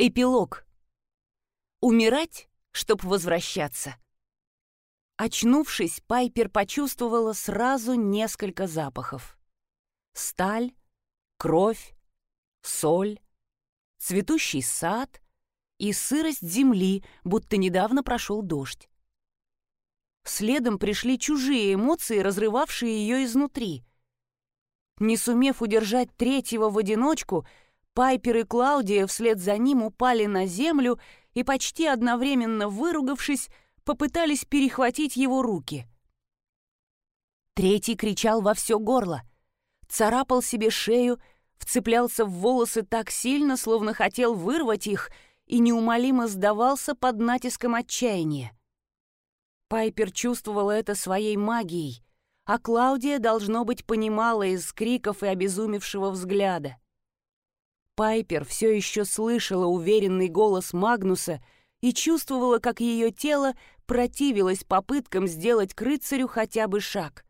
Эпилог. Умирать, чтоб возвращаться. Очнувшись, Пайпер почувствовала сразу несколько запахов. Сталь, кровь, соль, цветущий сад и сырость земли, будто недавно прошел дождь. Следом пришли чужие эмоции, разрывавшие ее изнутри. Не сумев удержать третьего в одиночку, Пайпер и Клаудия вслед за ним упали на землю и, почти одновременно выругавшись, попытались перехватить его руки. Третий кричал во все горло, царапал себе шею, вцеплялся в волосы так сильно, словно хотел вырвать их, и неумолимо сдавался под натиском отчаяния. Пайпер чувствовала это своей магией, а Клаудия, должно быть, понимала из криков и обезумевшего взгляда. Пайпер все еще слышала уверенный голос Магнуса и чувствовала, как ее тело противилось попыткам сделать к рыцарю хотя бы шаг.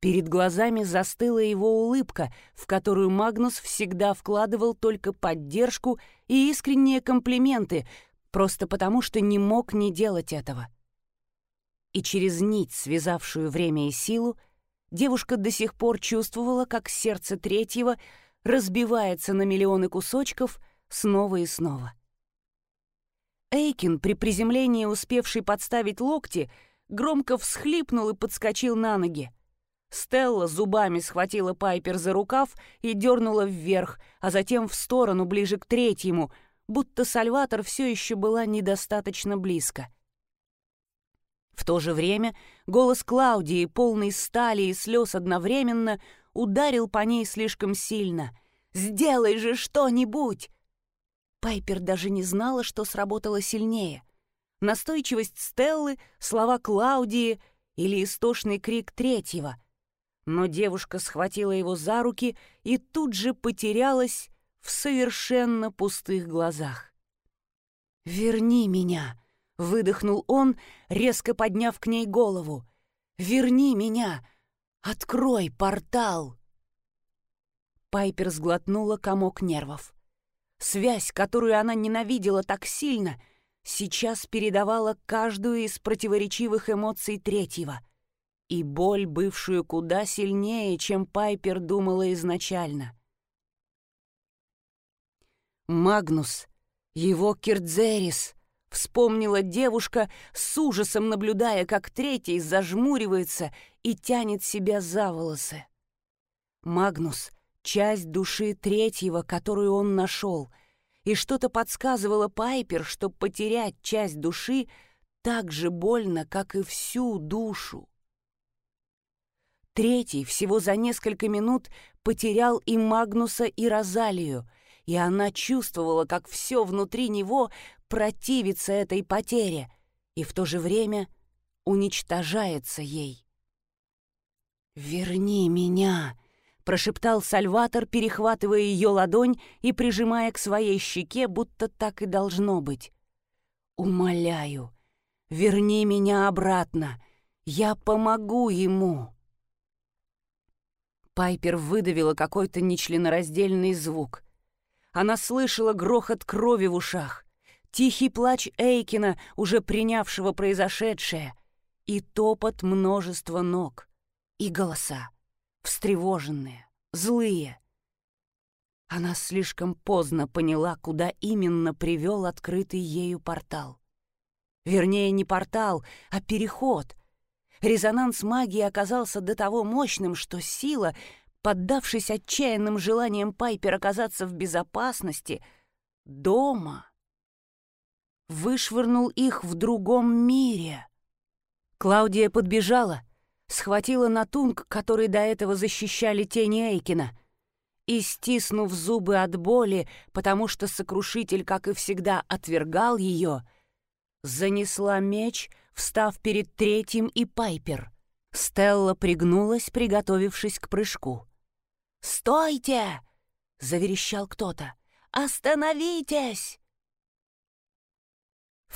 Перед глазами застыла его улыбка, в которую Магнус всегда вкладывал только поддержку и искренние комплименты, просто потому что не мог не делать этого. И через нить, связавшую время и силу, девушка до сих пор чувствовала, как сердце третьего — разбивается на миллионы кусочков снова и снова. Эйкин, при приземлении успевший подставить локти, громко всхлипнул и подскочил на ноги. Стелла зубами схватила Пайпер за рукав и дернула вверх, а затем в сторону, ближе к третьему, будто Сальватор все еще была недостаточно близко. В то же время голос Клаудии, полный стали и слез одновременно, ударил по ней слишком сильно. «Сделай же что-нибудь!» Пайпер даже не знала, что сработало сильнее. Настойчивость Стеллы, слова Клаудии или истошный крик третьего. Но девушка схватила его за руки и тут же потерялась в совершенно пустых глазах. «Верни меня!» — выдохнул он, резко подняв к ней голову. «Верни меня! Открой портал!» Пайпер сглотнула комок нервов. Связь, которую она ненавидела так сильно, сейчас передавала каждую из противоречивых эмоций третьего. И боль, бывшую куда сильнее, чем Пайпер думала изначально. «Магнус, его Кирдзерис!» — вспомнила девушка, с ужасом наблюдая, как третий зажмуривается и тянет себя за волосы. Магнус — часть души третьего, которую он нашел, и что-то подсказывало Пайпер, что потерять часть души так же больно, как и всю душу. Третий всего за несколько минут потерял и Магнуса, и Розалию, и она чувствовала, как все внутри него противится этой потере и в то же время уничтожается ей. «Верни меня!» — прошептал Сальватор, перехватывая ее ладонь и прижимая к своей щеке, будто так и должно быть. «Умоляю, верни меня обратно! Я помогу ему!» Пайпер выдавила какой-то нечленораздельный звук. Она слышала грохот крови в ушах, тихий плач Эйкина, уже принявшего произошедшее, и топот множества ног и голоса, встревоженные, злые. Она слишком поздно поняла, куда именно привел открытый ею портал. Вернее, не портал, а переход. Резонанс магии оказался до того мощным, что сила, поддавшись отчаянным желаниям Пайпер оказаться в безопасности, дома, вышвырнул их в другом мире. Клаудия подбежала, схватила натунг, который до этого защищали тени Эйкина, и, стиснув зубы от боли, потому что сокрушитель, как и всегда, отвергал ее, занесла меч, встав перед третьим и Пайпер. Стелла пригнулась, приготовившись к прыжку. «Стойте!» — заверещал кто-то. «Остановитесь!»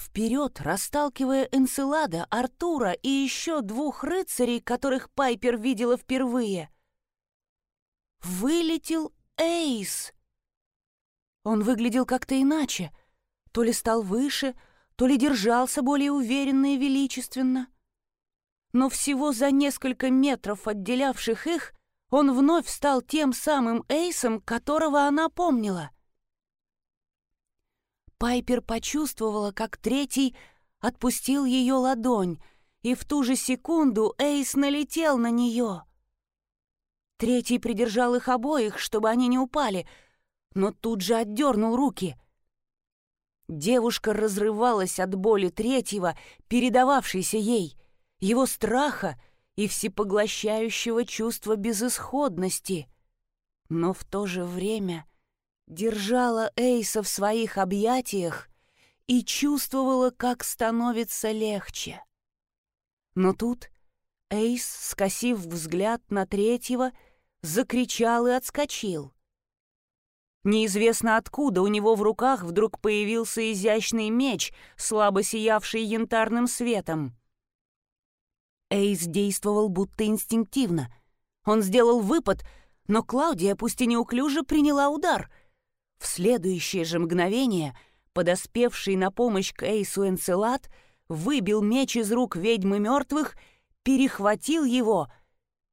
Вперед, расталкивая Энцелада, Артура и еще двух рыцарей, которых Пайпер видела впервые, вылетел Эйс. Он выглядел как-то иначе. То ли стал выше, то ли держался более уверенно и величественно. Но всего за несколько метров отделявших их он вновь стал тем самым Эйсом, которого она помнила. Пайпер почувствовала, как третий отпустил ее ладонь, и в ту же секунду Эйс налетел на нее. Третий придержал их обоих, чтобы они не упали, но тут же отдернул руки. Девушка разрывалась от боли третьего, передававшейся ей, его страха и всепоглощающего чувства безысходности. Но в то же время держала Эйса в своих объятиях и чувствовала, как становится легче. Но тут Эйс, скосив взгляд на третьего, закричал и отскочил. Неизвестно откуда у него в руках вдруг появился изящный меч, слабо сиявший янтарным светом. Эйс действовал будто инстинктивно. Он сделал выпад, но Клаудия, пусть и неуклюже, приняла удар. В следующее же мгновение подоспевший на помощь к Эйсу Энцелад выбил меч из рук ведьмы мертвых, перехватил его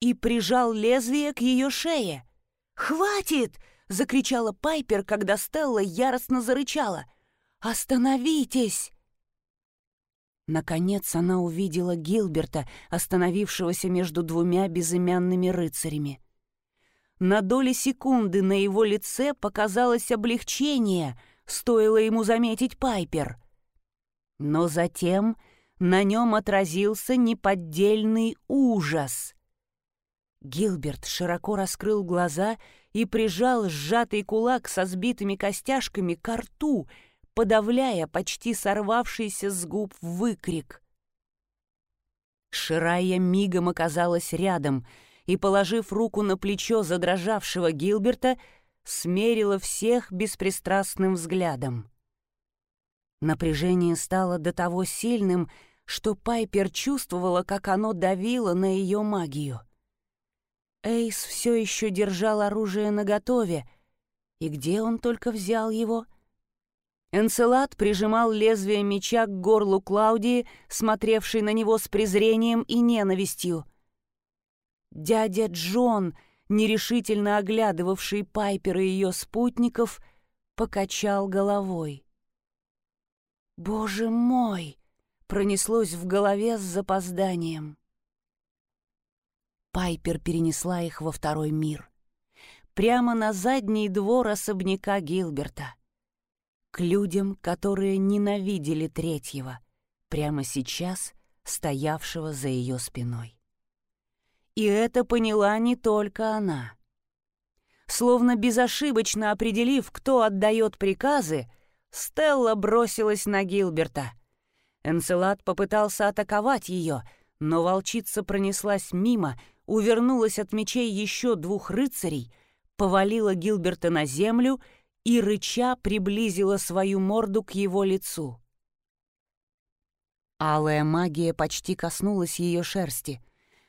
и прижал лезвие к ее шее. «Хватит!» — закричала Пайпер, когда Стелла яростно зарычала. «Остановитесь!» Наконец она увидела Гилберта, остановившегося между двумя безымянными рыцарями. На доли секунды на его лице показалось облегчение, стоило ему заметить Пайпер. Но затем на нем отразился неподдельный ужас. Гилберт широко раскрыл глаза и прижал сжатый кулак со сбитыми костяшками к рту, подавляя почти сорвавшийся с губ выкрик. Ширая мигом оказалась рядом и, положив руку на плечо задрожавшего Гилберта, смерила всех беспристрастным взглядом. Напряжение стало до того сильным, что Пайпер чувствовала, как оно давило на ее магию. Эйс все еще держал оружие наготове, и где он только взял его? Энцелад прижимал лезвие меча к горлу Клаудии, смотревшей на него с презрением и ненавистью. Дядя Джон, нерешительно оглядывавший Пайпер и ее спутников, покачал головой. «Боже мой!» — пронеслось в голове с запозданием. Пайпер перенесла их во второй мир. Прямо на задний двор особняка Гилберта. К людям, которые ненавидели третьего, прямо сейчас стоявшего за ее спиной. И это поняла не только она. Словно безошибочно определив, кто отдает приказы, Стелла бросилась на Гилберта. Энцелад попытался атаковать ее, но волчица пронеслась мимо, увернулась от мечей еще двух рыцарей, повалила Гилберта на землю и, рыча, приблизила свою морду к его лицу. Алая магия почти коснулась ее шерсти,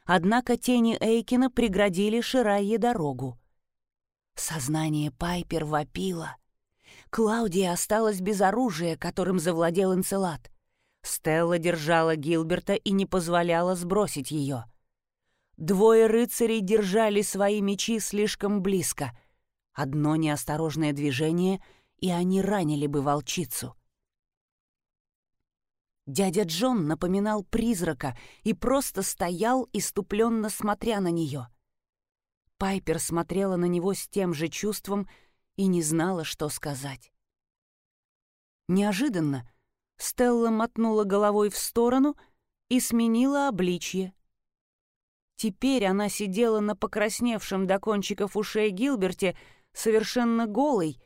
однако тени Эйкина преградили Ширайе дорогу. Сознание Пайпер вопило. Клаудия осталась без оружия, которым завладел Энцелад. Стелла держала Гилберта и не позволяла сбросить ее — Двое рыцарей держали свои мечи слишком близко. Одно неосторожное движение, и они ранили бы волчицу. Дядя Джон напоминал призрака и просто стоял, иступленно смотря на нее. Пайпер смотрела на него с тем же чувством и не знала, что сказать. Неожиданно Стелла мотнула головой в сторону и сменила обличье. Теперь она сидела на покрасневшем до кончиков ушей Гилберте, совершенно голой,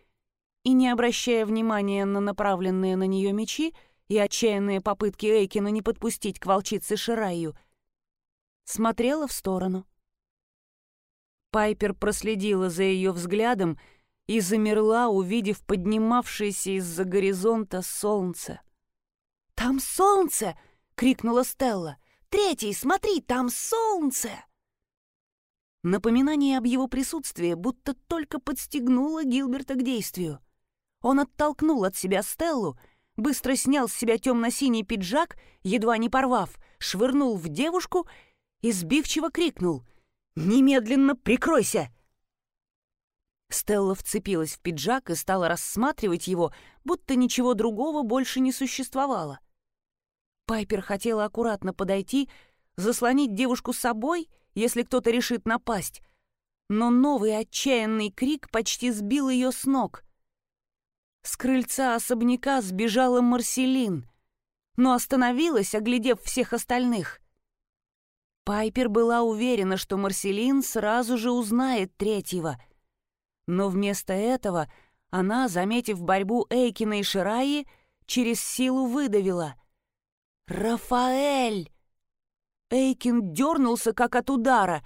и, не обращая внимания на направленные на нее мечи и отчаянные попытки Эйкина не подпустить к волчице Шираю, смотрела в сторону. Пайпер проследила за ее взглядом и замерла, увидев поднимавшееся из-за горизонта солнце. «Там солнце!» — крикнула Стелла. Третий, смотри, там солнце!» Напоминание об его присутствии будто только подстегнуло Гилберта к действию. Он оттолкнул от себя Стеллу, быстро снял с себя темно-синий пиджак, едва не порвав, швырнул в девушку и сбивчиво крикнул «Немедленно прикройся!» Стелла вцепилась в пиджак и стала рассматривать его, будто ничего другого больше не существовало. Пайпер хотела аккуратно подойти, заслонить девушку собой, если кто-то решит напасть, но новый отчаянный крик почти сбил ее с ног. С крыльца особняка сбежала Марселин, но остановилась, оглядев всех остальных. Пайпер была уверена, что Марселин сразу же узнает третьего, но вместо этого она, заметив борьбу Эйкина и Шираи, через силу выдавила. «Рафаэль!» Эйкин дернулся, как от удара,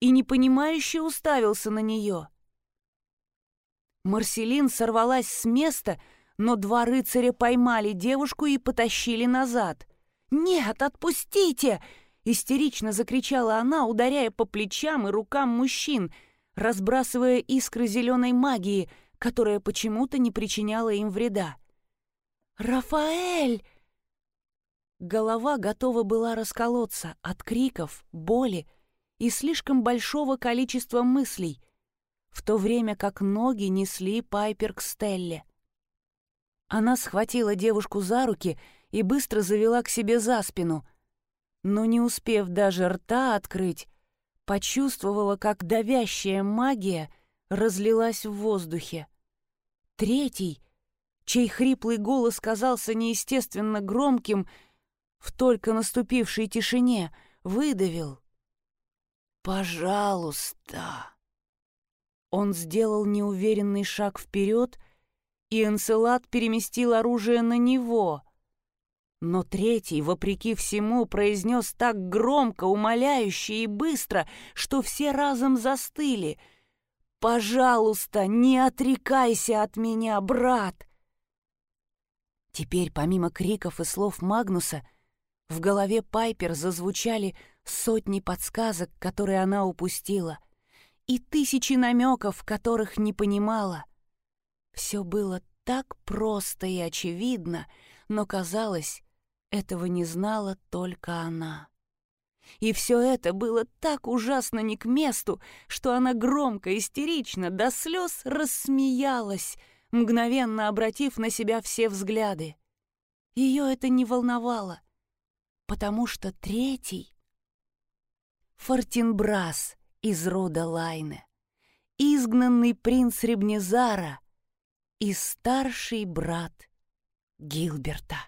и непонимающе уставился на нее. Марселин сорвалась с места, но два рыцаря поймали девушку и потащили назад. «Нет, отпустите!» — истерично закричала она, ударяя по плечам и рукам мужчин, разбрасывая искры зеленой магии, которая почему-то не причиняла им вреда. «Рафаэль!» Голова готова была расколоться от криков, боли и слишком большого количества мыслей, в то время как ноги несли Пайпер к Стелле. Она схватила девушку за руки и быстро завела к себе за спину, но, не успев даже рта открыть, почувствовала, как давящая магия разлилась в воздухе. Третий, чей хриплый голос казался неестественно громким, в только наступившей тишине выдавил. «Пожалуйста!» Он сделал неуверенный шаг вперед, и Энцелад переместил оружие на него. Но третий, вопреки всему, произнес так громко, умоляюще и быстро, что все разом застыли. «Пожалуйста, не отрекайся от меня, брат!» Теперь, помимо криков и слов Магнуса, в голове Пайпер зазвучали сотни подсказок, которые она упустила, и тысячи намеков, которых не понимала. Все было так просто и очевидно, но, казалось, этого не знала только она. И все это было так ужасно не к месту, что она громко, истерично, до слез рассмеялась, мгновенно обратив на себя все взгляды. Ее это не волновало потому что третий — Фортинбрас из рода Лайне, изгнанный принц Ребнезара и старший брат Гилберта.